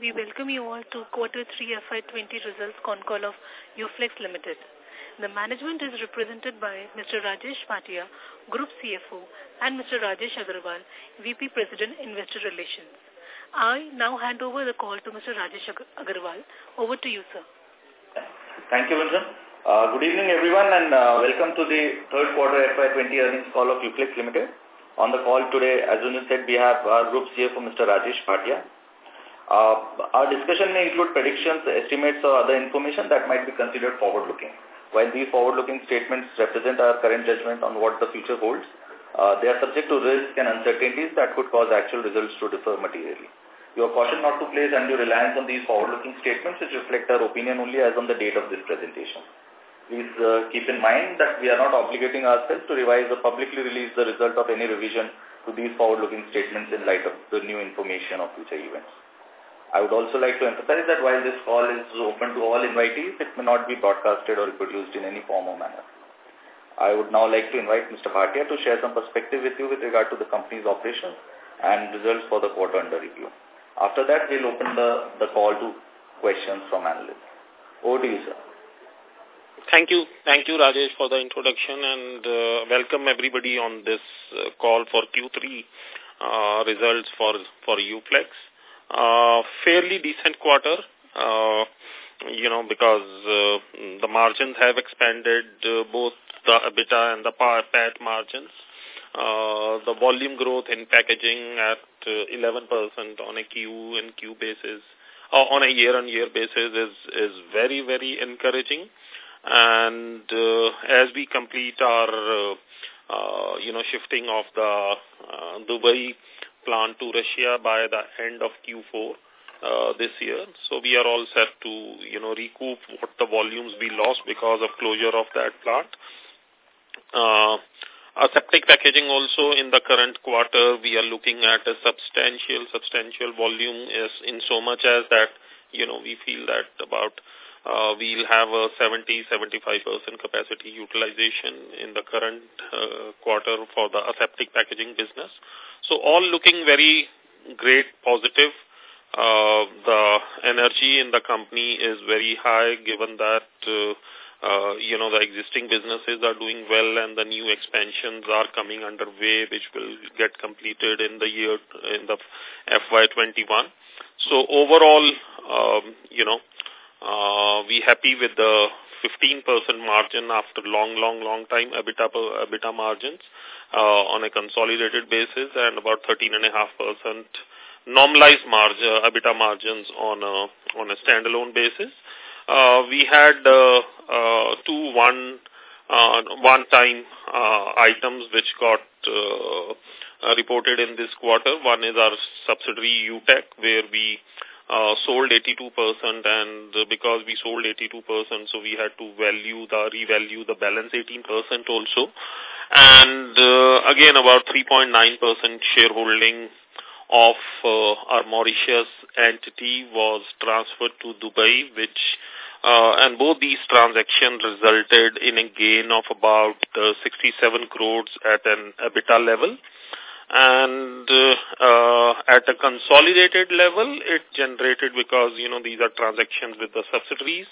we welcome you all to Quarter 3 FY20 results call of UFlex Limited. The management is represented by Mr. Rajesh Bhatia, Group CFO, and Mr. Rajesh Agarwal, VP President, Investor Relations. I now hand over the call to Mr. Rajesh Agarwal. Over to you, sir. Thank you, Gunjan. Uh, good evening, everyone, and uh, welcome to the third quarter FY20 earnings call of UFlex Limited. On the call today, as you said, we have our Group CFO, Mr. Rajesh Bhatia. Uh, our discussion may include predictions, estimates, or other information that might be considered forward-looking. While these forward-looking statements represent our current judgment on what the future holds, uh, they are subject to risks and uncertainties that could cause actual results to differ materially. You are cautioned not to place undue reliance on these forward-looking statements which reflect our opinion only as on the date of this presentation. Please uh, keep in mind that we are not obligating ourselves to revise or publicly release the result of any revision to these forward-looking statements in light of the new information of future events. I would also like to emphasize that while this call is open to all invitees, it may not be broadcasted or reproduced in any form or manner. I would now like to invite Mr. Bhatia to share some perspective with you with regard to the company's operations and results for the quarter under review. After that, we'll open the, the call to questions from analysts. Over to you, sir. Thank you. Thank you, Rajesh, for the introduction and uh, welcome everybody on this uh, call for Q3 uh, results for, for UFlex. Uh, fairly decent quarter, uh, you know, because uh, the margins have expanded uh, both the EBITDA and the PAT margins. Uh, the volume growth in packaging at uh, 11% on a Q and Q basis, uh, on a year-on-year -year basis is, is very, very encouraging and uh, as we complete our, uh, uh, you know, shifting of the uh, Dubai plant to Russia by the end of Q4 uh, this year. So we are all set to, you know, recoup what the volumes we lost because of closure of that plant. Uh, aseptic packaging also in the current quarter, we are looking at a substantial, substantial volume is in so much as that, you know, we feel that about uh, we'll have a 70-75% capacity utilization in the current uh, quarter for the aseptic packaging business. So all looking very great, positive. Uh, the energy in the company is very high given that, uh, uh, you know, the existing businesses are doing well and the new expansions are coming underway which will get completed in the year, in the FY21. So overall, um, you know, uh, we happy with the 15% margin after long, long, long time EBITDA, EBITDA margins uh, on a consolidated basis and about 13.5% normalized margin, EBITDA margins on a, on a standalone basis. Uh, we had uh, uh, two one uh, one-time uh, items which got uh, uh, reported in this quarter. One is our subsidiary UTEC where we uh, sold 82% and uh, because we sold 82% so we had to value the revalue the balance 18% also. And uh, again about 3.9% shareholding of uh, our Mauritius entity was transferred to Dubai which uh, and both these transactions resulted in a gain of about uh, 67 crores at an EBITDA level and uh, at a consolidated level, it generated because, you know, these are transactions with the subsidiaries.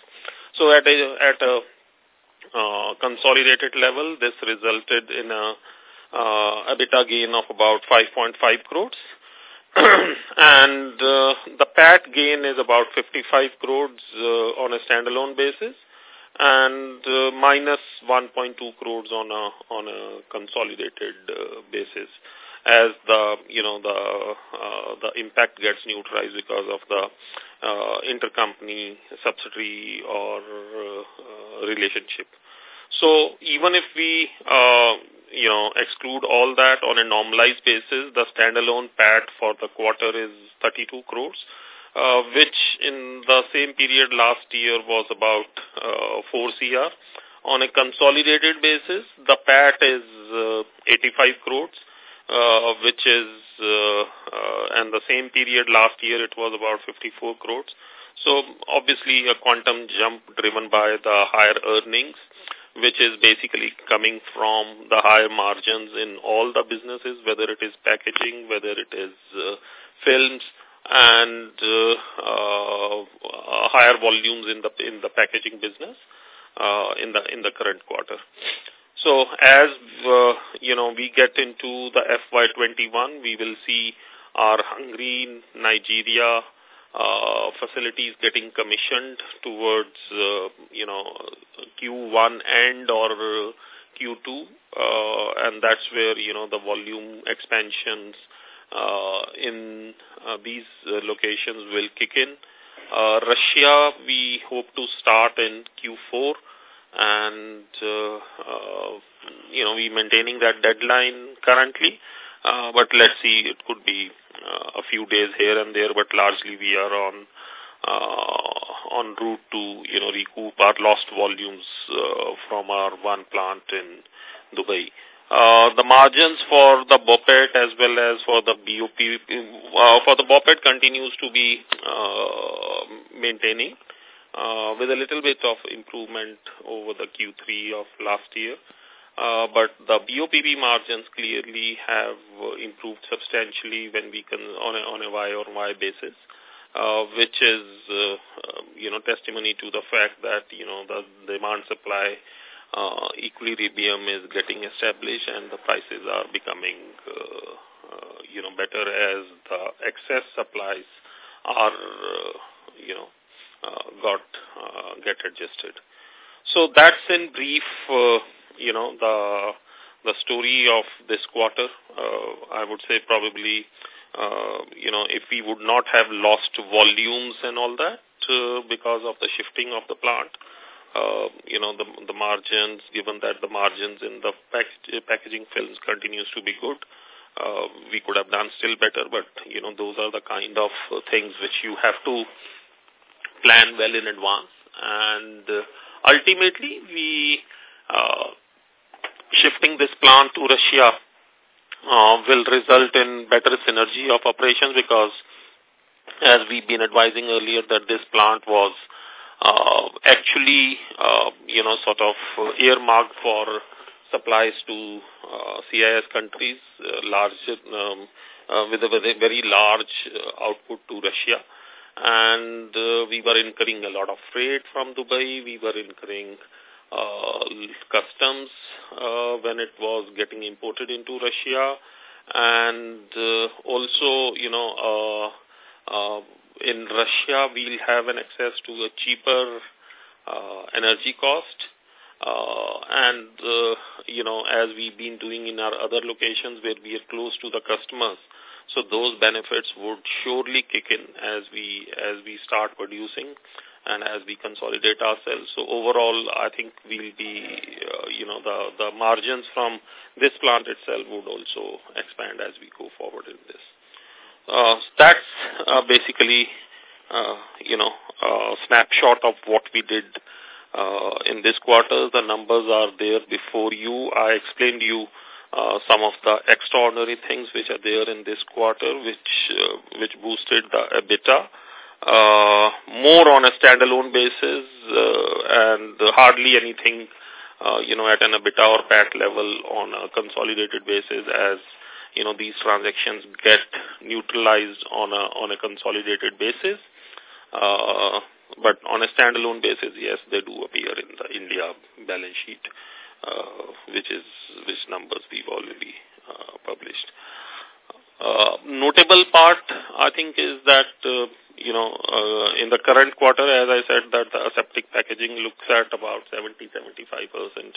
So at a, at a uh, consolidated level, this resulted in a uh, EBITDA gain of about 5.5 crores. and uh, the PAT gain is about 55 crores uh, on a standalone basis and uh, minus 1.2 crores on a on a consolidated uh, basis as the you know the uh, the impact gets neutralized because of the uh, intercompany subsidiary or uh, relationship. So even if we uh, you know exclude all that on a normalized basis, the standalone PAT for the quarter is 32 crores. Uh, which in the same period last year was about uh, 4 CR. On a consolidated basis, the PAT is uh, 85 crores uh, which is, uh, uh, and the same period last year it was about 54 crores. So obviously a quantum jump driven by the higher earnings, which is basically coming from the higher margins in all the businesses, whether it is packaging, whether it is uh, films, and uh, uh, higher volumes in the in the packaging business uh, in the in the current quarter. So as uh, you know, we get into the FY21, we will see our Hungary, Nigeria uh, facilities getting commissioned towards uh, you know Q1 end or Q2, uh, and that's where you know the volume expansions uh, in uh, these locations will kick in. Russia, we hope to start in Q4 and, uh, uh, you know, we maintaining that deadline currently, uh, but let's see, it could be a few days here and there, but largely we are on uh, on route to, you know, recoup our lost volumes from our one plant in Dubai. Uh, the margins for the BOPET as well as for the BOP, uh, for the BOPET continues to be uh, maintaining uh, with a little bit of improvement over the Q3 of last year. Uh, but the BOPP margins clearly have improved substantially when we can on a, on a Y or Y basis, uh, which is, uh, you know, testimony to the fact that, you know, the demand supply uh, equilibrium is getting established and the prices are becoming, uh, uh, you know, better as the excess supplies are, uh, you know, uh, got uh, get adjusted. So that's in brief, uh, you know, the the story of this quarter. Uh, I would say probably, uh, you know, if we would not have lost volumes and all that uh, because of the shifting of the plant, uh, you know, the, the margins, given that the margins in the pack, packaging films continues to be good, uh, we could have done still better, but, you know, those are the kind of things which you have to plan well in advance. And uh, ultimately, we, uh, shifting this plant to Russia uh, will result in better synergy of operations because as we've been advising earlier that this plant was uh, actually, uh, you know, sort of earmarked for supplies to uh, CIS countries, large, um, with, a, very large output to Russia. And uh, we were incurring a lot of freight from Dubai. We were incurring uh, customs uh, when it was getting imported into Russia. And uh, also, you know, uh, uh, in Russia, we'll have an access to a cheaper uh, energy cost. Uh, and, uh, you know, as we've been doing in our other locations where we are close to the customers, so those benefits would surely kick in as we as we start producing and as we consolidate ourselves. So overall, I think we'll be, uh, you know, the, the margins from this plant itself would also expand as we go forward in this. Uh, that's uh, basically, uh, you know, a snapshot of what we did uh, in this quarter. The numbers are there before you. I explained you uh, some of the extraordinary things which are there in this quarter, which uh, which boosted the EBITDA. Uh, more on a standalone basis uh, and hardly anything, uh, you know, at an EBITDA or PAT level on a consolidated basis as you know, these transactions get neutralized on a, on a consolidated basis. Uh, but on a standalone basis, yes, they do appear in the India balance sheet, which is, which numbers we've already uh, published. Uh, notable part, I think, is that, uh, you know, uh, in the current quarter, as I said, that the aseptic packaging looks at about 70-75%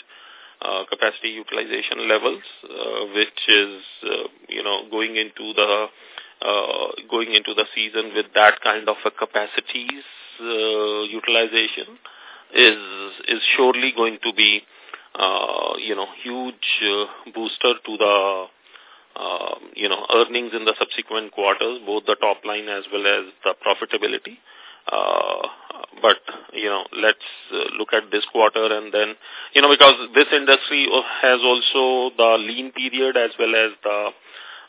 uh, capacity utilization levels, uh, which is, uh, you know, going into the uh, going into the season with that kind of a capacities uh, utilization is is surely going to be, uh, you know, huge uh, booster to the uh, you know, earnings in the subsequent quarters, both the top line as well as the profitability. Uh, but, you know, let's uh, look at this quarter and then, you know, because this industry has also the lean period as well as the,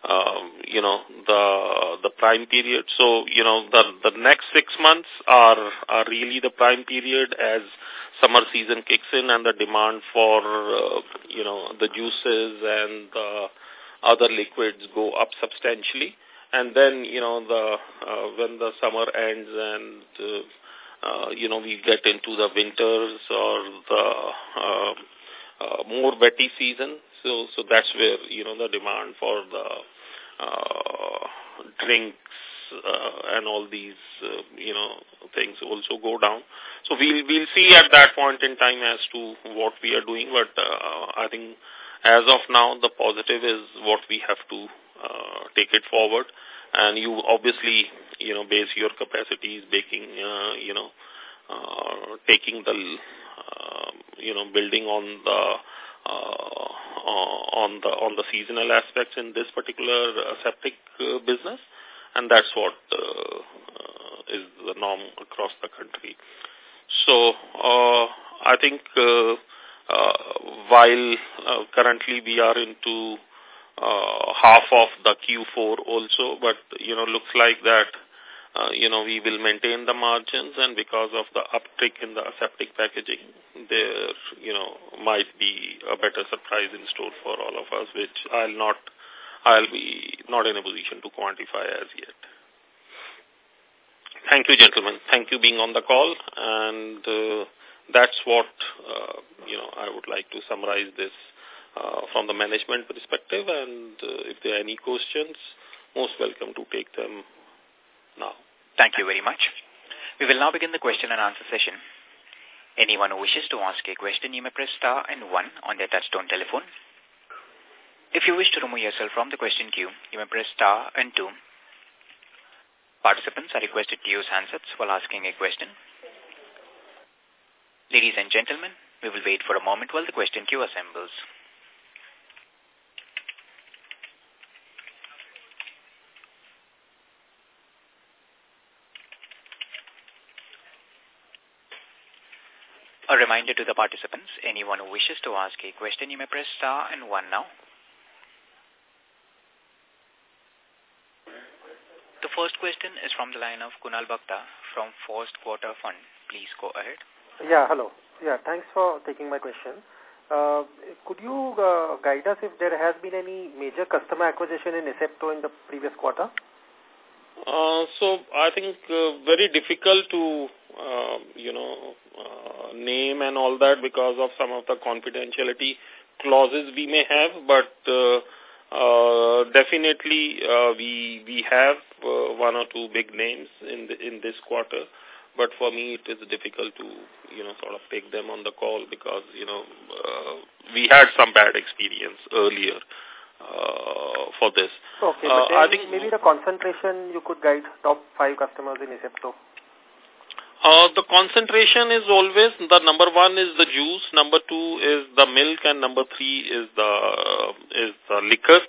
um, you know, the the prime period. So, you know, the the next six months are are really the prime period as summer season kicks in and the demand for, uh, you know, the juices and the other liquids go up substantially and then, you know, the uh, when the summer ends and, uh, uh, you know, we get into the winters or the uh, uh, more wetty season. So, so that's where, you know, the demand for the uh, drinks uh, and all these, uh, you know, things also go down. So we'll, we'll see at that point in time as to what we are doing. But uh, I think as of now, the positive is what we have to uh, take it forward. And you obviously, you know, base your capacities, baking, uh, you know, uh, taking the, uh, you know, building on the uh, on the on the seasonal aspects in this particular aseptic uh, business, and that's what uh, uh, is the norm across the country. So uh, I think uh, uh, while uh, currently we are into uh, half of the Q4 also, but, you know, looks like that, uh, you know, we will maintain the margins and because of the uptick in the aseptic packaging, there, you know, might be a better surprise in store for all of us, which I'll not, I'll be not in a position to quantify as yet. Thank you, gentlemen. Thank you being on the call. And uh, that's what, uh, you know, I would like to summarize this uh, from the management perspective. And uh, if there are any questions, most welcome to take them now. Thank you very much. We will now begin the question and answer session. Anyone who wishes to ask a question, you may press star and one on their touchtone telephone. If you wish to remove yourself from the question queue, you may press star and two. Participants are requested to use handsets while asking a question. Ladies and gentlemen, we will wait for a moment while the question queue assembles. A reminder to the participants, anyone who wishes to ask a question, you may press star and one now. The first question is from the line of Kunal Bhakta from First Quarter Fund. Please go ahead. Yeah, hello. Yeah, thanks for taking my question. Uh, could you uh, guide us if there has been any major customer acquisition in Asepto in the previous quarter? Uh, so I think uh, very difficult to, uh, you know, uh, name and all that because of some of the confidentiality clauses we may have, but uh, definitely uh, we we have uh, one or two big names in the, in this quarter but for me it is difficult to you know sort of take them on the call because you know uh, we had some bad experience earlier uh, for this. Okay, uh, I think maybe the concentration you could guide top five customers in Asepto. Uh, the concentration is always the number one is the juice, number two is the milk, and number three is the uh, is the liquor.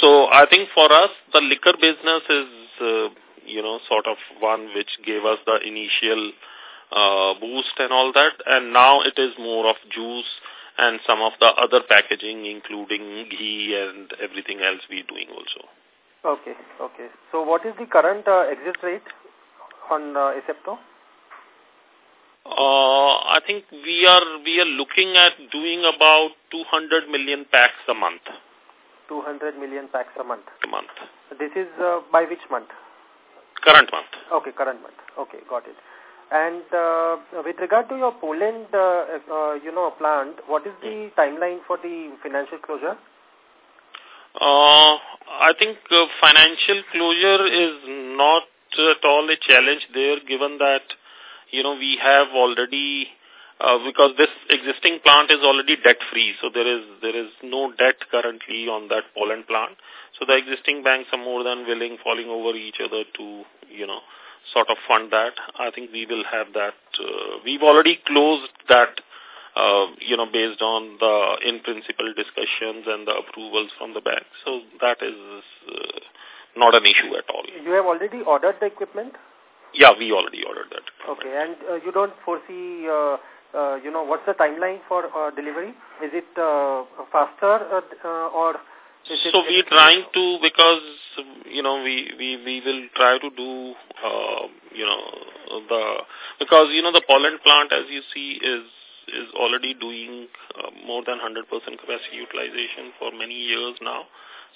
So I think for us the liquor business is uh, you know, sort of one which gave us the initial uh, boost and all that. And now it is more of juice and some of the other packaging, including ghee and everything else we're doing also. Okay, okay. So what is the current uh, exit rate on uh? Uh, I think we are we are looking at doing about 200 million packs a month. 200 million packs a month. A month. This is uh, by which month? Current month. Okay, current month. Okay, got it. And uh, with regard to your Poland, uh, uh, you know, plant, what is the timeline for the financial closure? Uh, I think uh, financial closure is not at all a challenge there, given that, you know, we have already, uh, because this existing plant is already debt-free, so there is there is no debt currently on that Poland plant. So the existing banks are more than willing, falling over each other to, you know, sort of fund that. I think we will have that. Uh, we've already closed that, uh, you know, based on the in-principle discussions and the approvals from the bank. So that is uh, not an issue at all. You have already ordered the equipment? Yeah, we already ordered that. Okay, and uh, you don't foresee, uh, uh, you know, what's the timeline for uh, delivery? Is it uh, faster uh, uh, or so we're trying to, because, you know, we, we, we will try to do, uh, you know, the, because, you know, the Poland plant, as you see, is, is already doing uh, more than 100% capacity utilization for many years now.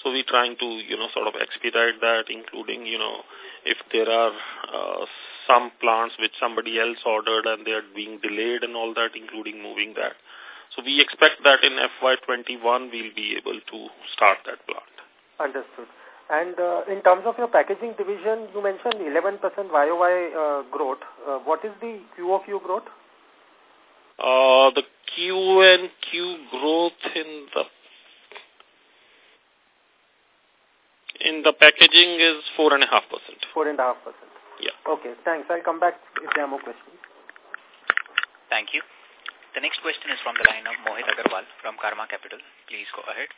So we're trying to, you know, sort of expedite that, including, you know, if there are uh, some plants which somebody else ordered and they are being delayed and all that, including moving that. So we expect that in FY21 we'll be able to start that plant. Understood. And uh, in terms of your packaging division, you mentioned 11% YOY uh, growth. Uh, what is the QOQ growth? Uh, the Q and Q growth in the in the packaging is four and a half percent. Four and a half percent. Yeah. Okay. Thanks. I'll come back if there are more questions. Thank you. The next question is from the line of Mohit Agarwal from Karma Capital. Please go ahead.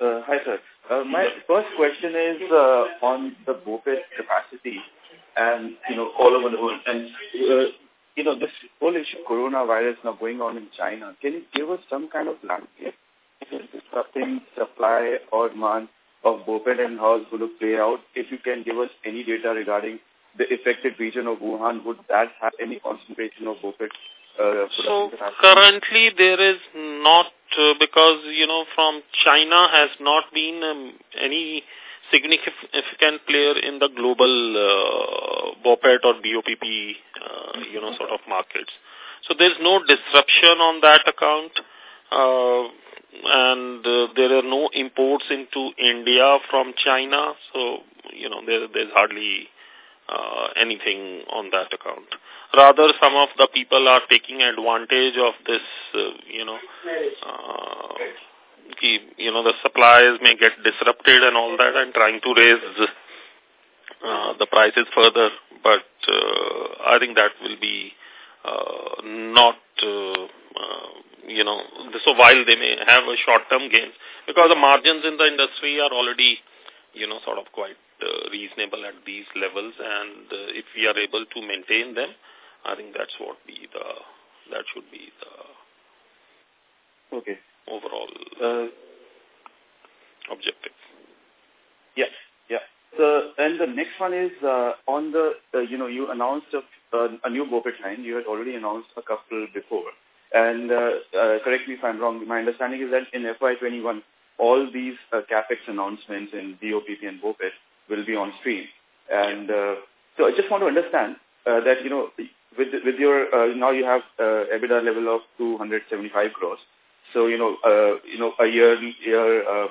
Uh, hi, sir. Uh, my first question is uh, on the BOPET capacity and, you know, all over the world. And, uh, you know, this whole issue coronavirus now going on in China, can you give us some kind of landscape disrupting supply or demand of BOPET and how it's going to play out? If you can give us any data regarding the affected region of Wuhan, would that have any concentration of BOPET uh, so currently there is not uh, because you know from China has not been um, any significant player in the global uh, BOPET or BOPP uh, you know sort of markets. So there's no disruption on that account. Uh, and uh, there are no imports into India from China, so you know there, there's hardly uh, anything on that account. Rather, some of the people are taking advantage of this, uh, you know, uh, you know, the supplies may get disrupted and all that and trying to raise uh, the prices further. But uh, I think that will be uh, not, uh, uh, you know, so while they may have a short-term gains, because the margins in the industry are already, you know, sort of quite uh, reasonable at these levels and uh, if we are able to maintain them, I think that's what be the, that should be the okay. overall uh, objective. Yes, yeah. So, and the next one is uh, on the, uh, you know, you announced a, uh, a new BOPET line. You had already announced a couple before. And uh, uh, correct me if I'm wrong, my understanding is that in FY21, all these uh, CAPEX announcements in BOPP and BOPET will be on stream. And so I just want to understand that, you know, with with your, uh, now you have uh, EBITDA level of 275 crores. So, you know, uh, you know, a year, year uh,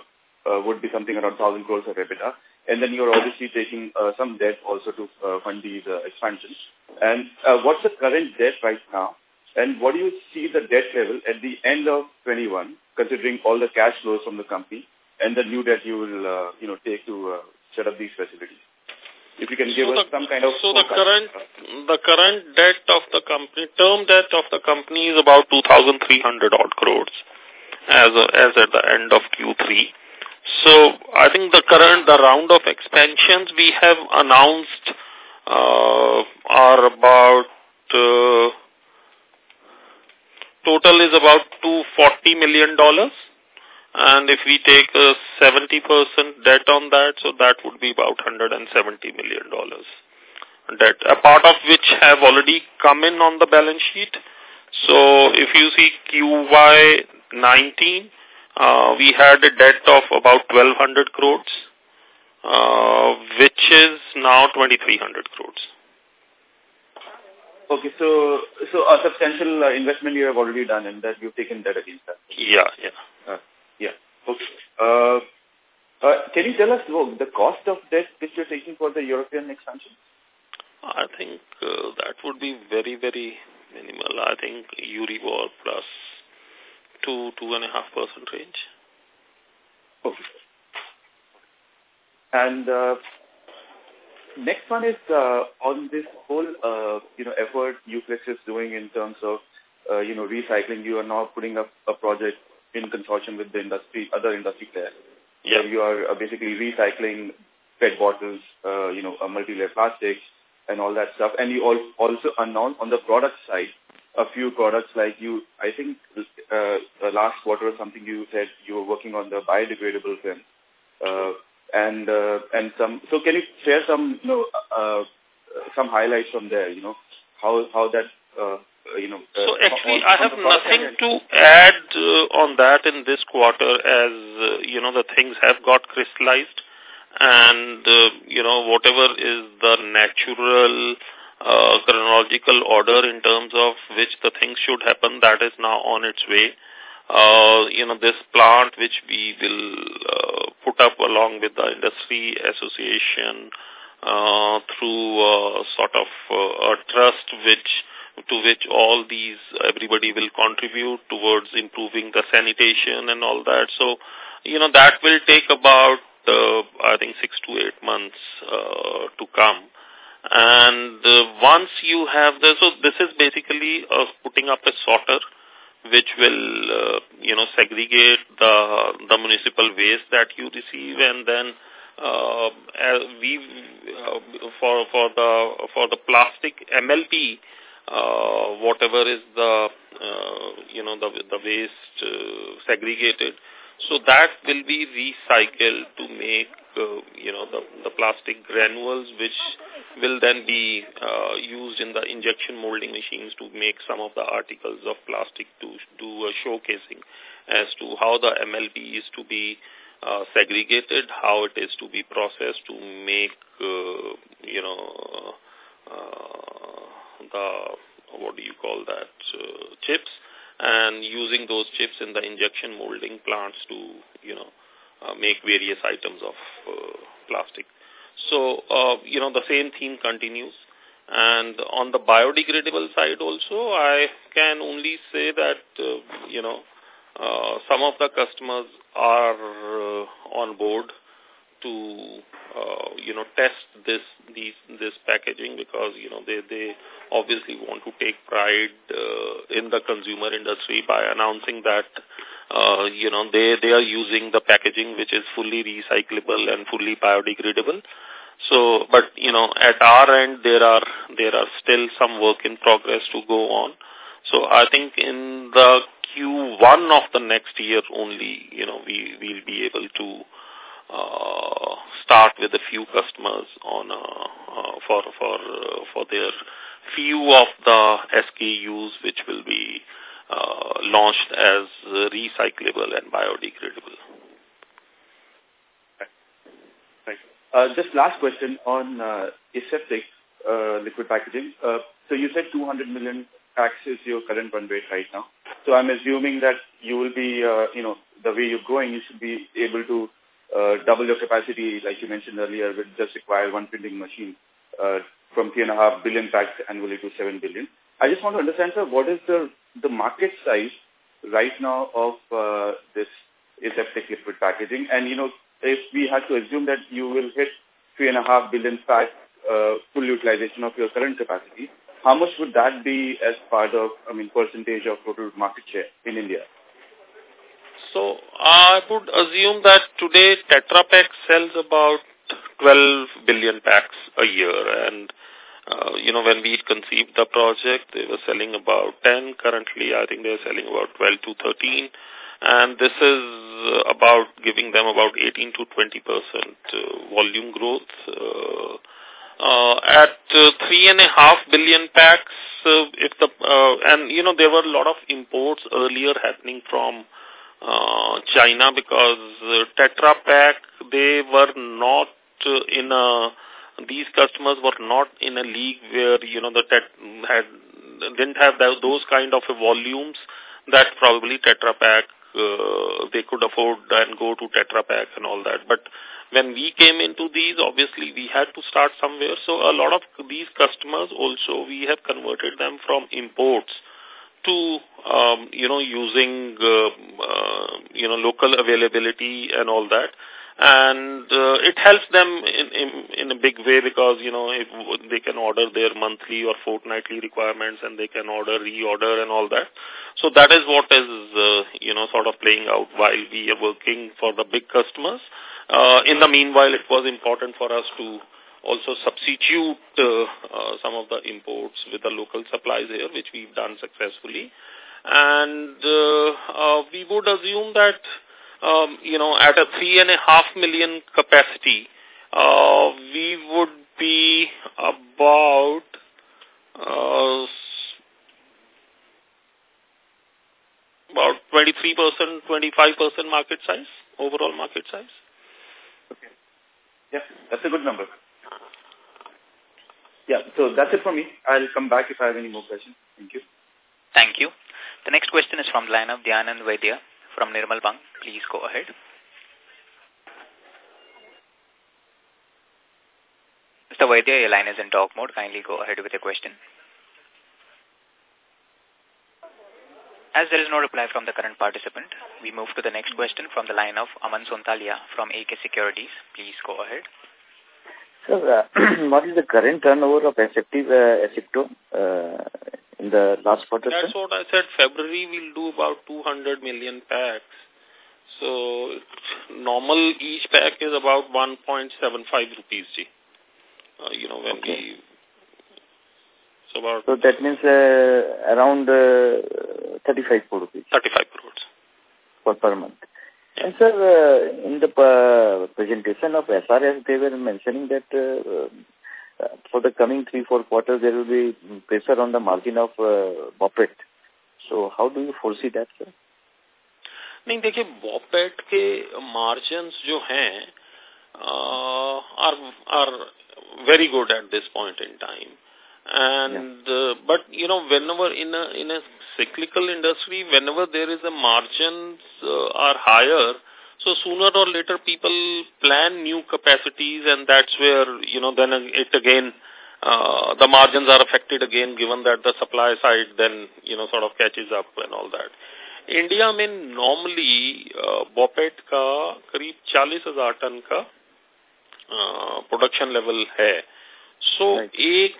uh, would be something around 1,000 crores of EBITDA. And then you're obviously taking uh, some debt also to uh, fund these uh, expansions. And uh, what's the current debt right now? And what do you see the debt level at the end of 21, considering all the cash flows from the company and the new debt you will, uh, you know, take to uh, set up these facilities? If you can give so us the, some kind of... So the current, the current debt of the company, term debt of the company is about 2,300 odd crores as, a, as at the end of Q3. So I think the current, the round of expansions we have announced uh, are about, uh, total is about $240 million. And if we take a 70% debt on that, so that would be about $170 million debt, a part of which have already come in on the balance sheet. So if you see QY 19, uh, we had a debt of about 1200 crores, uh, which is now 2300 crores. Okay, so so a substantial uh, investment you have already done and that you've taken debt against that. Yeah, yeah. Uh, yeah. Okay. Uh, uh, can you tell us look, the cost of debt which you're taking for the European expansion? I think uh, that would be very, very minimal. I think Euribor plus two, two and a half percent range. Okay. And uh, next one is uh, on this whole, uh, you know, effort Uflex is doing in terms of, uh, you know, recycling. You are now putting up a project in consortium with the industry, other industry players. Yeah. you are uh, basically recycling PET bottles, uh, you know, multi-layer plastics and all that stuff. And you also announced on the product side a few products like you, I think uh, last quarter or something you said you were working on the biodegradable film. Uh, and uh, and some, so can you share some, you know, uh, some highlights from there, you know, how, how that uh, you know. Uh, so actually, I have nothing to add uh, on that in this quarter as, uh, you know, the things have got crystallized and, uh, you know, whatever is the natural uh, chronological order in terms of which the things should happen, that is now on its way. Uh, you know, this plant which we will uh, put up along with the industry association uh, through uh, sort of uh, a trust which to which all these everybody will contribute towards improving the sanitation and all that. So, you know, that will take about uh, I think six to eight months uh, to come. And uh, once you have the, so this is basically uh, putting up a sorter which will, uh, you know, segregate the, the municipal waste that you receive. And then uh, we, uh, for, for the, for the plastic MLP, uh, whatever is the, uh, you know, the, the waste uh, segregated, so that will be recycled to make, uh, you know, the, the plastic granules which will then be uh, used in the injection molding machines to make some of the articles of plastic to do a showcasing as to how the MLP is to be uh, segregated, how it is to be processed to make, uh, you know, uh, the, what do you call that, uh, chips and using those chips in the injection molding plants to, you know, uh, make various items of uh, plastic. So, uh, you know, the same theme continues. And on the biodegradable side also, I can only say that, uh, you know, uh, some of the customers are uh, on board to uh, you know test this these this packaging because you know they they obviously want to take pride uh, in the consumer industry by announcing that uh, you know they they are using the packaging which is fully recyclable and fully biodegradable. So but you know at our end there are there are still some work in progress to go on. So i think in the q1 of the next year only you know we will be able to uh, start with a few customers on uh, uh, for for uh, for their few of the SKUs which will be uh, launched as recyclable and biodegradable. Uh, just last question on uh, aseptic liquid packaging. So you said 200 million packs is your current run rate right now. So I'm assuming that you will be, uh, you know, the way you're going, you should be able to uh, double your capacity, like you mentioned earlier, will just require one printing machine uh, from 3.5 billion packs annually to 7 billion. I just want to understand, sir, what is the, the market size right now of uh, this aseptic liquid packaging? And, you know, if we had to assume that you will hit 3.5 billion packs uh, full utilization of your current capacity, how much would that be as part of, I mean, percentage of total market share in India? So I would assume that today Tetra Pak sells about 12 billion packs a year and uh, you know, when we conceived the project, they were selling about 10. Currently, I think they're selling about 12 to 13. And this is about giving them about 18 to 20 percent uh, volume growth. Uh, uh, at uh, three and a half billion packs, uh, if the uh, and you know there were a lot of imports earlier happening from uh, China because Tetra Pak, they were not in a, these customers were not in a league where, you know, the tet had, didn't have those kind of volumes that probably Tetra Pak, uh, they could afford and go to Tetra Pak and all that. But when we came into these, obviously we had to start somewhere. So a lot of these customers also, we have converted them from imports to, um, you know, using, uh, uh, you know, local availability and all that. And uh, it helps them in, in, in a big way because, you know, if they can order their monthly or fortnightly requirements and they can order, reorder and all that. So that is what is, uh, you know, sort of playing out while we are working for the big customers. Uh, in the meanwhile, it was important for us to also substitute uh, some of the imports with the local supplies here, which we've done successfully. And uh, uh, we would assume that, um, you know, at a three and a half million capacity, we would be about uh, 23%, 25% market size, overall market size. Okay. Yeah, that's a good number. Yeah, so that's it for me. I'll come back if I have any more questions. Thank you. Thank you. The next question is from the line of Dhyanand Vaidya from Nirmal Bang. Please go ahead. Mr. Vaidya, your line is in talk mode. Kindly go ahead with your question. As there is no reply from the current participant, we move to the next question from the line of Aman Sontalia from AK Securities. Please go ahead. Sir, uh, what is the current turnover of Asepto, uh, Asepto uh, in the last quarter? That's sir? what I said. February we'll do about 200 million packs. So normal each pack is about 1.75 rupees. G. Uh, you know, when okay. we... So, about so that means uh, around uh, 35 crore rupees. 35 crores. Per, per month. And sir, uh, in the uh, presentation of SRF, they were mentioning that uh, uh, for the coming three, four quarters, there will be pressure on the margin of uh, BOPET. So how do you foresee that, sir? नहीं देखिए बॉपेट के margin जो हैं are are very good at this point in time. And yeah. uh, but you know, whenever in a in a cyclical industry, whenever there is a margins uh, are higher, so sooner or later people plan new capacities, and that's where you know then it again uh, the margins are affected again, given that the supply side then you know sort of catches up and all that. India में normally बॉपेट का करीब चालीस हजार ton का production level है so so, एक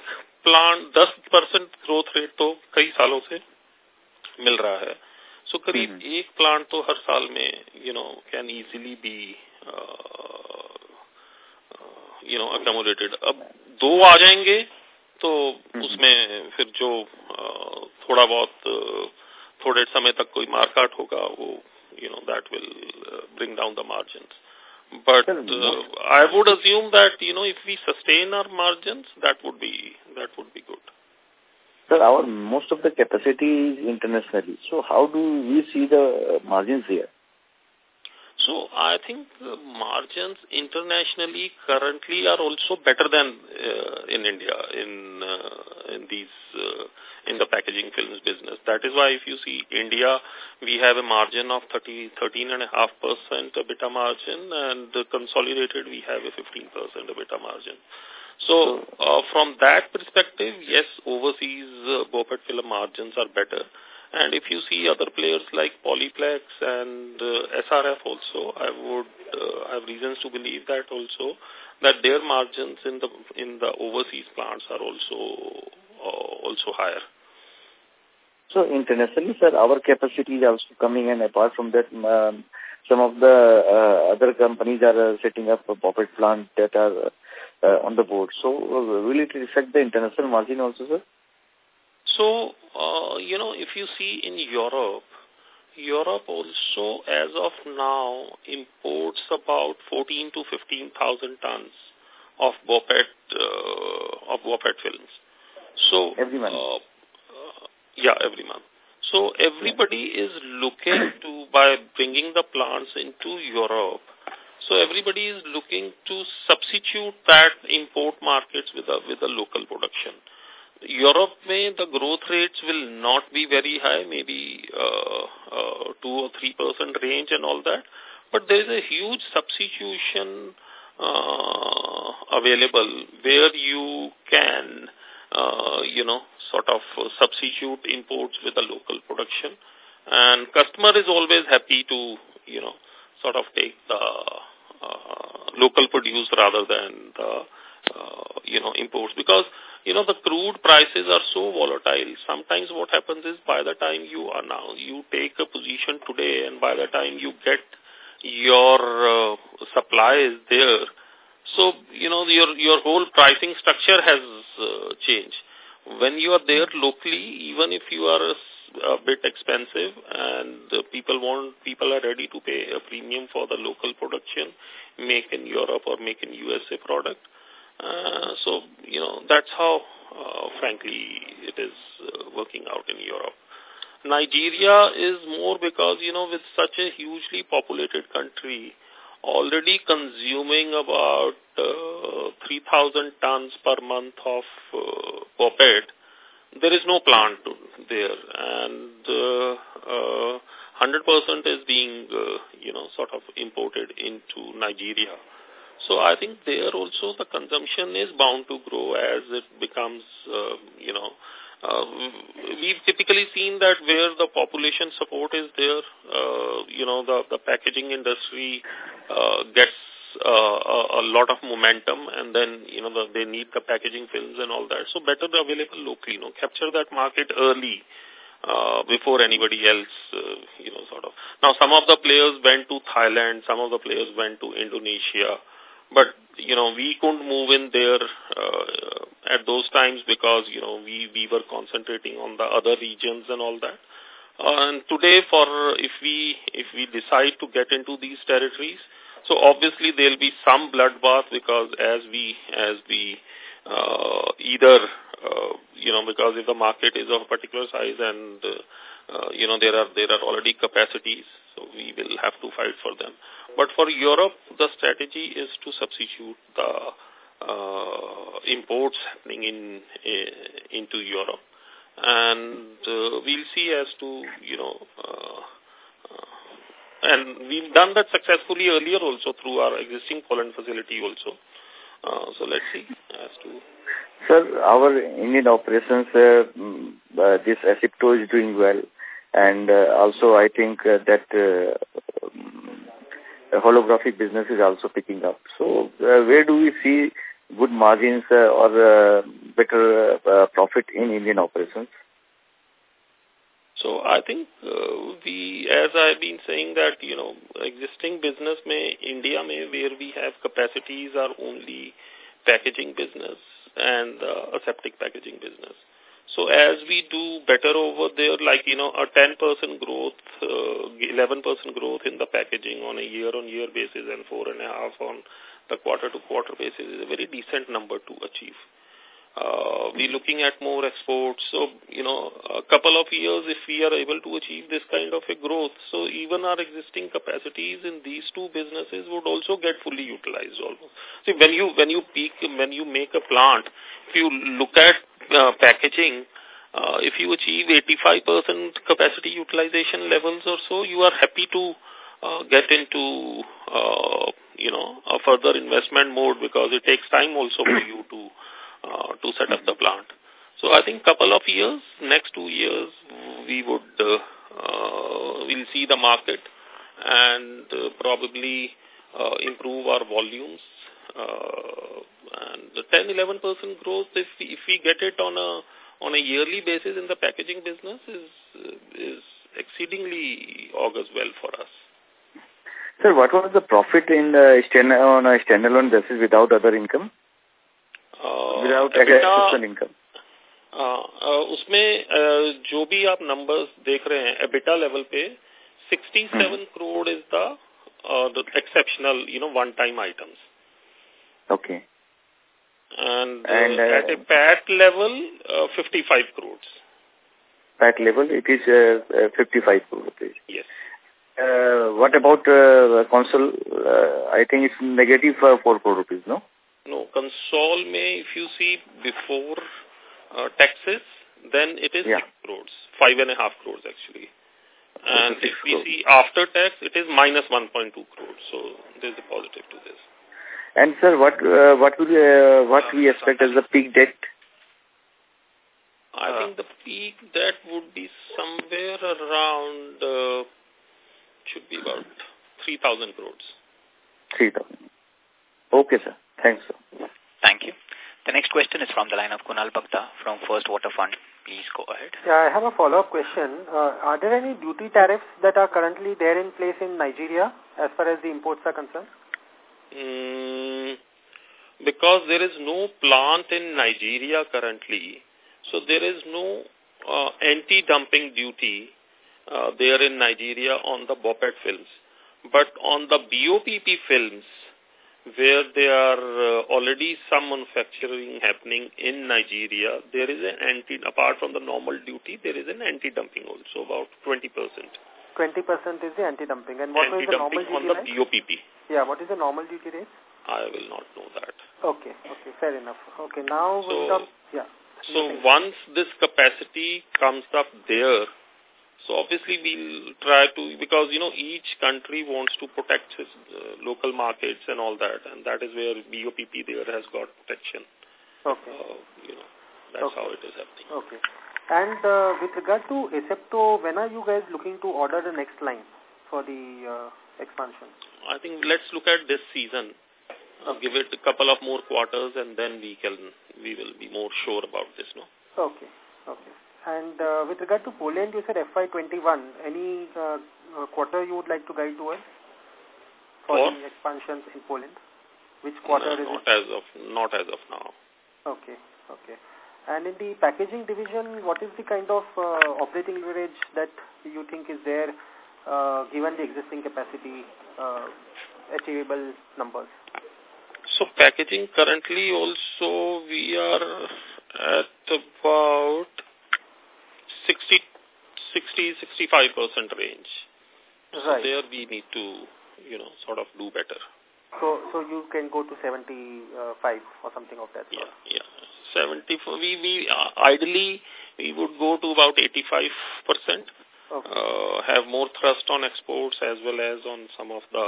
plant दस percent growth rate तो कई सालों से मिल रहा है सो so, करीब -hmm. एक प्लांट तो हर साल में you know can easily be you know accommodated अब दो आ जाएँगे तो -hmm. उसमें फिर जो uh, थोड़ा बहुत uh, थोड़े समय तक कोई मार्काट होगा वो you know that will bring down the margins But uh, I would assume that, you know, if we sustain our margins, that would be, that would be good. Sir, our most of the capacity is internationally. So how do we see the margins here? So I think the margins internationally currently are also better than uh, in India in uh, in these uh, in the packaging films business. That is why if you see India, we have a margin of 30 13.5% EBITDA margin, and consolidated we have a 15% EBITDA margin. So uh, from that perspective, yes, overseas uh, BOPET film margins are better. And if you see other players like Polyplex and uh, SRF also, I would uh, have reasons to believe that also that their margins in the in the overseas plants are also uh, also higher. So internationally, sir, our capacity is also coming, and apart from that, um, some of the uh, other companies are uh, setting up a BOPET plant that are uh, on the board. So will it affect the international margin also, sir? So, uh, you know, if you see in Europe, Europe also, as of now, imports about 14 to 15,000 tons of BOPET, uh, of BOPET films. So, every month? Uh, uh, yeah, every month. So, everybody is looking to, by bringing the plants into Europe, so everybody is looking to substitute that import markets with a, with a local production. Europe may the growth rates will not be very high, maybe uh, uh, 2 or 3% range and all that. But there is a huge substitution uh, available where you can, uh, you know, sort of substitute imports with a local production. And customer is always happy to, you know, sort of take the uh, local produce rather than the, uh, you know, imports. Because you know, the crude prices are so volatile. Sometimes what happens is by the time you are now, you take a position today and by the time you get your uh, supply is there. So, you know, your, your whole pricing structure has uh, changed. When you are there locally, even if you are a, a bit expensive and people want, people are ready to pay a premium for the local production, make in Europe or make in USA product, uh, so, you know, that's how, uh, frankly, it is uh, working out in Europe. Nigeria is more because, you know, with such a hugely populated country, already consuming about uh, 3,000 tons per month of uh, there is no plant there. And uh, 100% uh, is being, uh, you know, sort of imported into Nigeria. So I think there also the consumption is bound to grow as it becomes, uh, you know, uh, we've typically seen that where the population support is there, uh, you know, the, the packaging industry uh, gets uh, a, lot of momentum and then, you know, the, they need the packaging films and all that. So better available locally, you know, capture that market early uh, before anybody else, uh, you know, sort of. Now, some of the players went to Thailand, some of the players went to Indonesia, but, you know, we couldn't move in there uh, at those times because, you know, we, we were concentrating on the other regions and all that. Uh, and today, for if we if we decide to get into these territories, so obviously there'll be some bloodbath because as we as we uh, either uh, you know because if the market is of a particular size and uh, uh, you know there are there are already capacities, so we will have to fight for them. But for Europe, the strategy is to substitute the uh, imports happening in uh, into Europe, and uh, we'll see as to you know. Uh, uh, and we've done that successfully earlier also through our existing Poland facility also. Uh, so let's see as to. Sir, our Indian operations, uh, mm, uh, this Asepto is doing well. And uh, also I think uh, that uh, the holographic business is also picking up. So uh, where do we see good margins uh, or uh, better profit in Indian operations? So I think uh, we, as I've been saying that, you know, existing business may, India may, where we have capacities are only packaging business and uh, aseptic packaging business. So as we do better over there, like, you know, a 10% growth, uh, 11% growth in the packaging on a year-on-year -year basis and four and a half on the quarter-to-quarter -quarter basis is a very decent number to achieve. Uh, we're looking at more exports. So, you know, a couple of years if we are able to achieve this kind of a growth, so even our existing capacities in these two businesses would also get fully utilized almost. See, when you, when you peak, when you make a plant, if you look at uh, packaging, uh, if you achieve 85% capacity utilization levels or so, you are happy to uh, get into, uh, you know, a further investment mode because it takes time also for you to uh, to set up the plant. So I think couple of years, next two years, we would uh, uh, we'll see the market and uh, probably uh, improve our volumes. Uh, and the 10-11% growth, if we, if we get it on a on a yearly basis in the packaging business, is is exceedingly augurs well for us. Sir, what was the profit in the stand on a standalone basis without other income? Without exception income उसमें जो भी आप numbers देख रहे हैं EBITDA level पे 67 crore is the exceptional you know one time items okay and at a PAT level 55 crore PAT level it is 55 crore yes Uh, what about uh, console? Uh, I think it's negative uh, 4 crore rupees, no? Uh, No, console may, if you see before uh, taxes, then it is yeah. 6 crores, 5 and a half crores actually. And if we crores. see after tax, it is minus 1.2 crores. So there is a positive to this. And sir, what uh, what will uh, what uh, we expect as the peak debt? I think the peak debt would be somewhere around uh, should be about 3,000 crores. 3,000. Okay, sir. Thanks, sir. Thank you. The next question is from the line of Kunal Bhakta from First Water Fund. Please go ahead. Yeah, I have a follow-up question. Uh, are there any duty tariffs that are currently there in place in Nigeria as far as the imports are concerned? Mm, because there is no plant in Nigeria currently, so there is no uh, anti-dumping duty uh, there in Nigeria on the BOPET films. But on the BOPP films, where there are uh, already some manufacturing happening in Nigeria, there is an anti, apart from the normal duty, there is an anti-dumping also, about 20%. 20% is the anti-dumping. And what is the normal duty on the rate? BOPP. Yeah, what is the normal duty rate? I will not know that. Okay, okay, fair enough. Okay, now so, we'll come, yeah. So once this capacity comes up there, so obviously we'll try to, because, you know, each country wants to protect its uh, local markets and all that, and that is where BOPP there has got protection. Okay. Uh, you know, that's okay. how it is happening. Okay. And uh, with regard to Asepto, when are you guys looking to order the next line for the uh, expansion? I think let's look at this season. Uh, give it a couple of more quarters and then we can we will be more sure about this, no? Okay. Okay. And uh, with regard to Poland, you said FY21. Any uh, quarter you would like to guide to us for, for? the expansions in Poland? Which quarter no, is not it? as of not as of now. Okay. Okay. And in the packaging division, what is the kind of uh, operating leverage that you think is there uh, given the existing capacity uh, achievable numbers? So packaging currently also we are at about 60, 60, 65% range. Right. So there we need to, you know, sort of do better. So, so you can go to 75 or something of that sort. Yeah, yeah. 74, we, we, uh, ideally, we would go to about 85%. Okay. Uh, have more thrust on exports as well as on some of the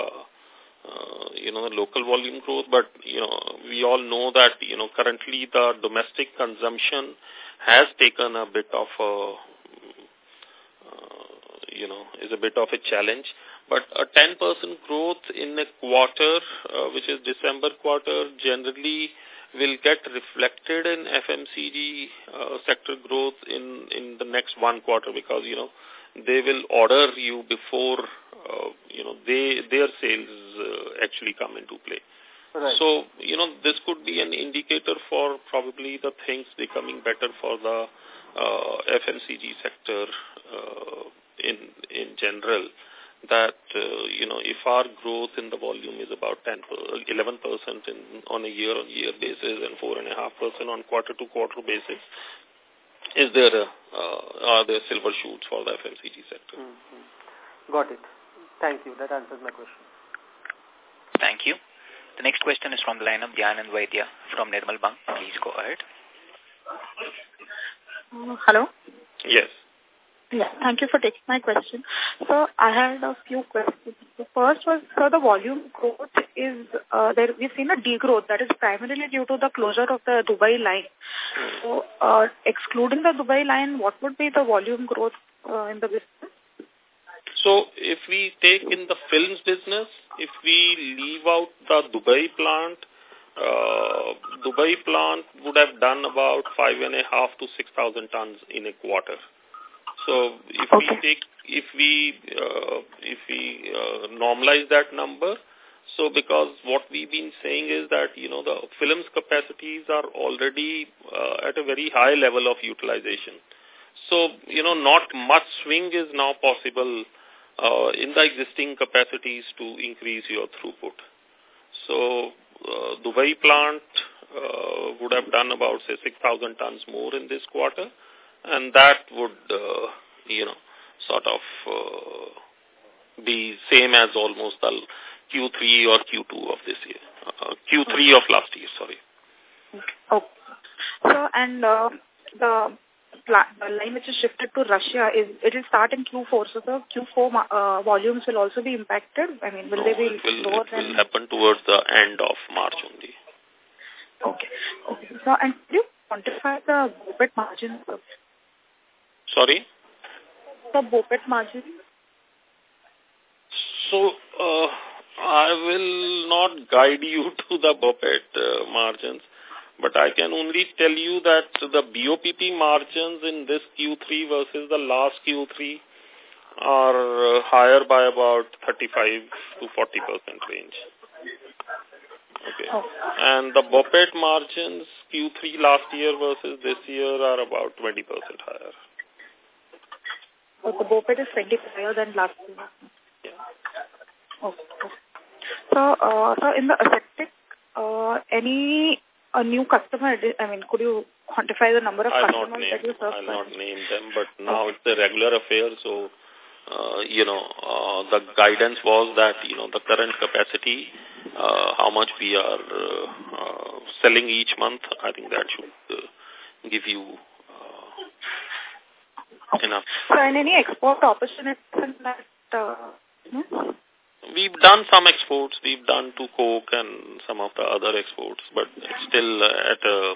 uh, you know, the local volume growth, but, you know, we all know that, you know, currently the domestic consumption has taken a bit of a, uh, you know, is a bit of a challenge. But a 10% growth in a quarter, uh, which is December quarter, generally will get reflected in FMCG uh, sector growth in, in the next one quarter because, you know, they will order you before, uh, you know, they their sales uh, actually come into play. Right. So, you know, this could be an indicator for probably the things becoming better for the uh, FMCG sector uh, in in general. That, uh, you know, if our growth in the volume is about 10, 11% in, on a year-on-year -year basis and 4.5% on quarter-to-quarter basis, is there a, uh, are there silver shoots for the FMCG sector? Mm -hmm. Got it. Thank you. That answers my question. Thank you. The next question is from the line of Dhyanand Vaidya from Nirmal Bang. Please go ahead. Uh, hello? Yes. Yeah, thank you for taking my question. So I had a few questions. The first was, so the volume growth is, uh, there we've seen a degrowth that is primarily due to the closure of the Dubai line. So uh, excluding the Dubai line, what would be the volume growth uh, in the business? So if we take in the films business, if we leave out the Dubai plant, uh, Dubai plant would have done about five and a half to six thousand tons in a quarter. So if Okay. we take, if we, uh, if we uh, normalize that number, so because what we've been saying is that, you know, the films capacities are already uh, at a very high level of utilization. So, you know, not much swing is now possible uh, in the existing capacities to increase your throughput. So, uh, Dubai plant uh, would have done about, say, 6,000 tons more in this quarter and that would, uh, you know, sort of uh, be same as almost the Q3 or Q2 of this year, uh, Q3 of last year, sorry. Oh, so and uh, the, the line which is shifted to Russia is it will start in Q4. So the Q4 uh, volumes will also be impacted. I mean, will no, they be it will, lower it will happen towards the end of March only. Okay. okay. So and could you quantify the BOPET margin? Sorry? The BOPET margin? So, uh, I will not guide you to the BOPET uh, margins, but I can only tell you that the BOPP margins in this Q3 versus the last Q3 are uh, higher by about 35 to 40 percent range. Okay. Oh. And the BOPET margins Q3 last year versus this year are about 20 percent higher. So the BOPET is 20 higher than last year. Yeah. Okay. So, uh, so in the aseptic, uh, any a new customer, I mean, could you quantify the number of I'll customers that you serve? I'll not name them, but now okay. it's a regular affair, so, uh, you know, uh, the guidance was that, you know, the current capacity, uh, how much we are uh, uh, selling each month, I think that should uh, give you uh, enough. So, in any export opportunities that, uh, hmm? We've done some exports. We've done to Coke and some of the other exports, but it's still at a,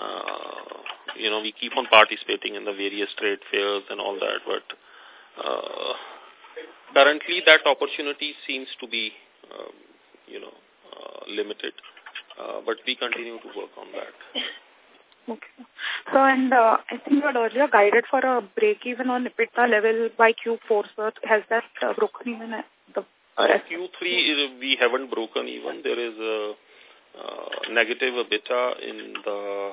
uh, you know, we keep on participating in the various trade fairs and all that, but uh, currently that opportunity seems to be, um, you know, uh, limited, uh, but we continue to work on that. Okay. So, and uh, I think you had earlier guided for a break-even on EBITDA level by Q4. So, has that uh, broken even. Uh, Q3, we haven't broken even. There is a uh, negative EBITDA in the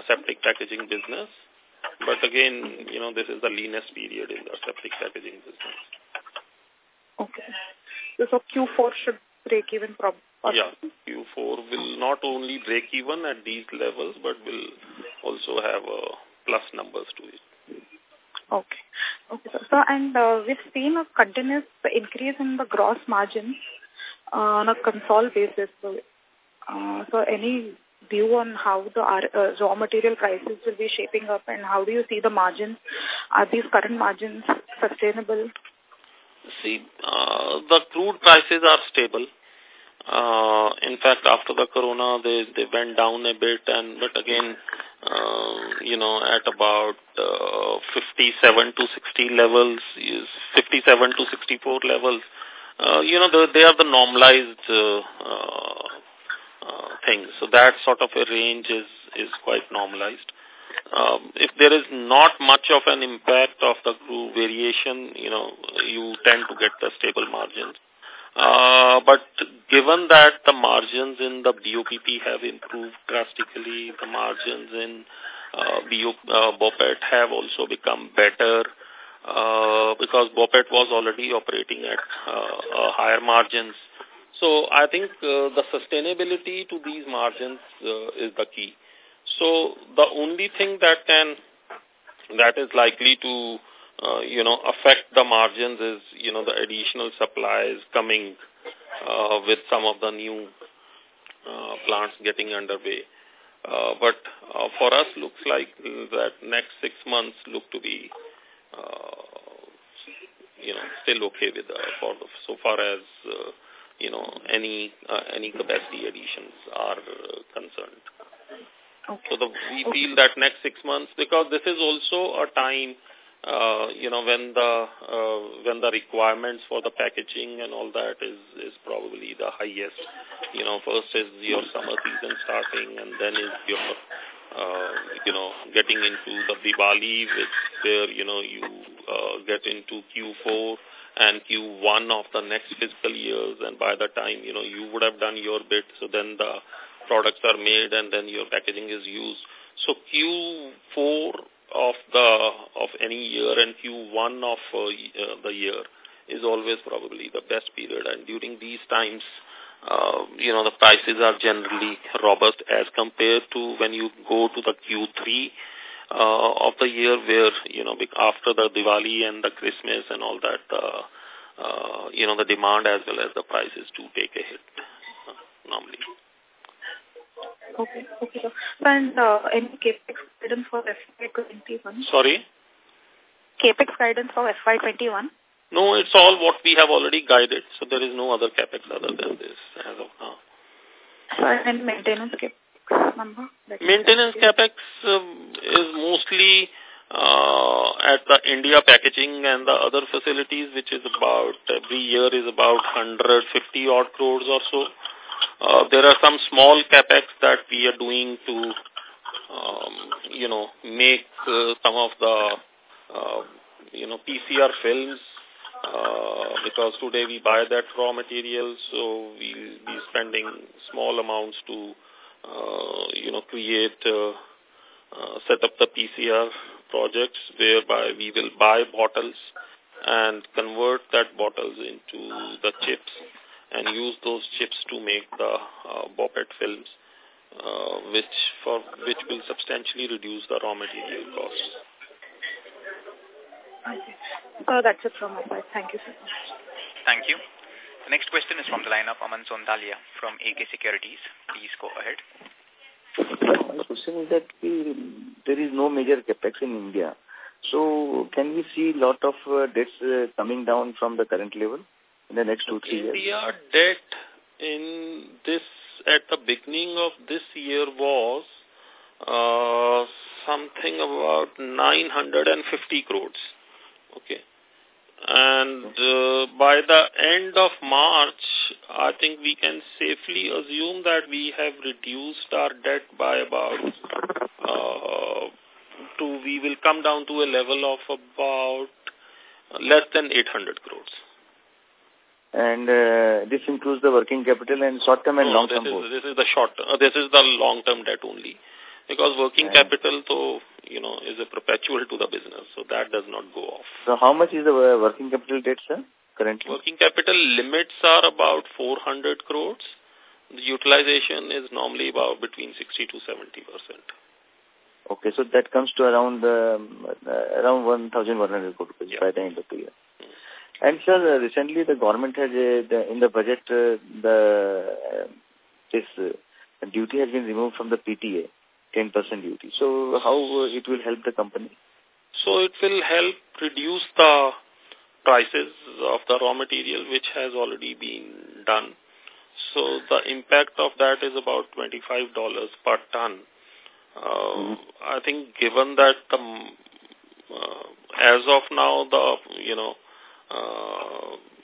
aseptic packaging business. But again, you know, this is the leanest period in the aseptic packaging business. Okay. So, so Q4 should break even probably. Yeah, Q4 will not only break even at these levels, but will also have uh, plus numbers to it. Okay. Okay, sir. So, and uh, we've seen a continuous increase in the gross margins uh, on a console basis. So, uh, so any view on how the uh, raw material prices will be shaping up and how do you see the margins? Are these current margins sustainable? See, uh, the crude prices are stable. Uh, in fact, after the corona, they they went down a bit, and but again, uh, you know, at about uh, 57 to 60 levels, is 57 to 64 levels. Uh, you know, the, they are the normalized uh, uh, uh, things. So that sort of a range is is quite normalized. Um, if there is not much of an impact of the crude variation, you know, you tend to get the stable margins. Uh, but given that the margins in the BOPP have improved drastically, the margins in uh, uh, BOPET have also become better uh, because BOPET was already operating at higher margins. So I think the sustainability to these margins is the key. So the only thing that can that is likely to uh, you know, affect the margins is, you know, the additional supplies coming uh, with some of the new uh, plants getting underway. Uh, but uh, for us, looks like that next six months look to be, uh, you know, still okay with uh, for the, so far as uh, you know any uh, any capacity additions are uh, concerned. Okay. So the, we feel that next six months because this is also a time uh, you know, when the uh, when the requirements for the packaging and all that is is probably the highest. You know, first is your summer season starting, and then is your uh, you know getting into the Diwali, which where you know you uh, get into Q4 and Q1 of the next fiscal years, and by the time you know you would have done your bit, so then the products are made and then your packaging is used. So Q4 of the of any year and Q1 of uh, uh, the year is always probably the best period. And during these times, uh, you know, the prices are generally robust as compared to when you go to the Q3 uh, of the year where, you know, after the Diwali and the Christmas and all that, uh, uh, you know, the demand as well as the prices do take a hit uh, normally. Okay, okay. And uh, any capex guidance for FY21? Sorry? Capex guidance for FY21? No, it's all what we have already guided. So there is no other capex other than this as of now. So and maintenance capex number? Maintenance capex um, is mostly uh, at the India packaging and the other facilities, which is about every year is about 150 odd crores or so. Uh, there are some small capex that we are doing to, um, you know, make uh, some of the, uh, you know, PCR films. Uh, because today we buy that raw material, so we'll be spending small amounts to, uh, you know, create, uh, uh, set up the PCR projects whereby we will buy bottles and convert that bottles into the chips and use those chips to make the uh, BOPET films, uh, which for which will substantially reduce the raw material costs. Okay. So that's it from my side. Thank you so much. Thank you. The next question is from the line of Aman Sondalia from AK Securities. Please go ahead. My question is that we, there is no major capex in India. So can we see a lot of uh, debts uh, coming down from the current level in the next two, three India years? India debt in this, at the beginning of this year was uh, something about 950 crores. Okay. And uh, by the end of March, I think we can safely assume that we have reduced our debt by about, uh, to, we will come down to a level of about less than 800 crores. And uh, this includes the working capital and short-term and no, long-term this both. Is, this is the short, uh, this is the long-term debt only. Because working and capital, so you know, is a perpetual to the business, so that does not go off. So how much is the uh, working capital debt, sir, currently? Working capital limits are about 400 crores. The utilization is normally about between 60 to 70 percent. Okay, so that comes to around um, uh, around 1,100 crores Yeah. by the end of the year. And sir, uh, recently the government has uh, the, in the budget uh, the uh, this uh, duty has been removed from the PTA, 10% duty. So how uh, it will help the company? So it will help reduce the prices of the raw material, which has already been done. So the impact of that is about $25 per ton. Uh, Mm-hmm. I think given that the, uh, as of now, the, you know,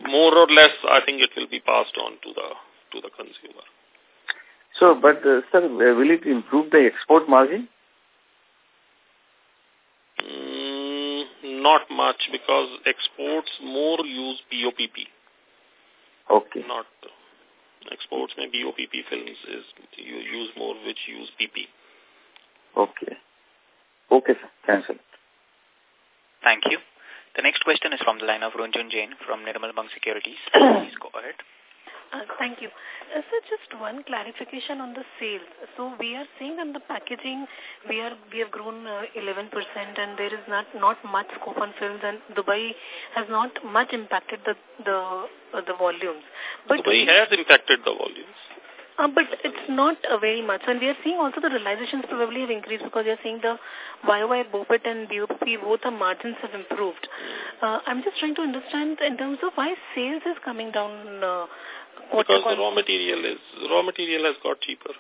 more or less, I think it will be passed on to the, to the consumer. So, but uh, sir, uh, will it improve the export margin? Mm, not much because exports more use BOPP. Okay. Not exports may BOPP films is you use more which use PP. Okay. Okay, sir. Thanks, sir. Thank you. The next question is from the line of Runjun Jain from Nirmal Bang Securities. Please go ahead. Uh, thank you. Uh, sir, just one clarification on the sales. So we are seeing that the packaging, we are we have grown uh, 11% and there is not not much scope on films and Dubai has not much impacted the the uh, the volumes. But Dubai has impacted the volumes. Uh, but it's not uh, very much. And we are seeing also the realizations probably have increased because we are seeing the YOY, BOPET and BOP, both the margins have improved. Uh, I'm just trying to understand in terms of why sales is coming down uh, Because the raw material is raw material has got cheaper.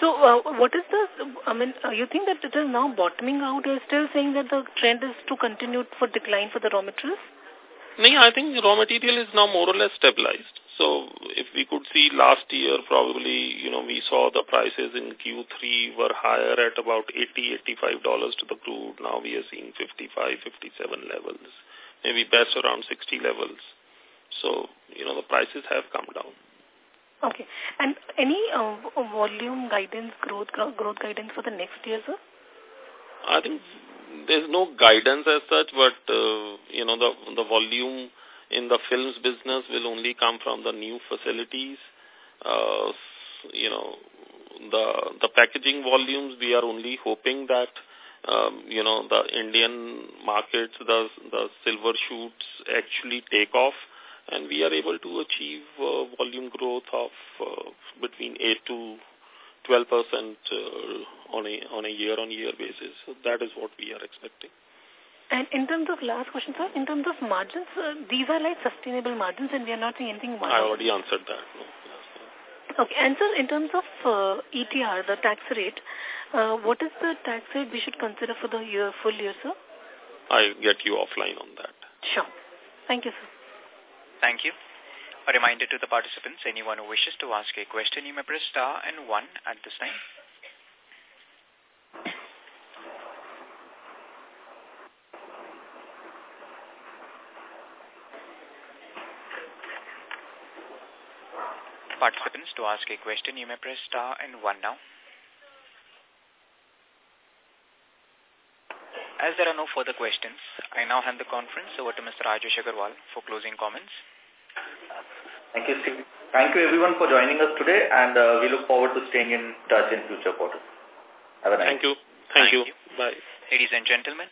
So, uh, what is the, I mean, uh, you think that it is now bottoming out? You're still saying that the trend is to continue for decline for the raw materials? No, I think raw material is now more or less stabilized. So if we could see last year, probably, you know, we saw the prices in Q3 were higher at about 80 $85 to the crude. Now we are seeing 55 57 levels, maybe best around 60 levels. So, you know, the prices have come down. Okay. And any uh, volume guidance, growth growth guidance for the next year, sir? I think there's no guidance as such, but, uh, you know, the, the volume in the films business will only come from the new facilities. Uh, you know, the, the packaging volumes, we are only hoping that, um, you know, the Indian markets, the, the silver shoots actually take off and we are able to achieve uh, volume growth of uh, between 8 to 12 percent uh, on a on a year on year basis. So that is what we are expecting. And in terms of last question, sir, in terms of margins, uh, these are like sustainable margins, and we are not seeing anything. I already answered that. Okay, and sir, in terms of uh, ETR, the tax rate, uh, what is the tax rate we should consider for the year, full year, sir? I'll get you offline on that. Sure. Thank you, sir. Thank you. A reminder to the participants, anyone who wishes to ask a question, you may press star and one at this time. Participants, to ask a question, you may press star and one now. As there are no further questions, I now hand the conference over to Mr. Rajesh Agarwal for closing comments. Thank you, Steve. Thank you everyone for joining us today and uh, we look forward to staying in touch in future quarters. Have a nice Thank you. Thank, Thank you. you. Bye. Ladies and gentlemen,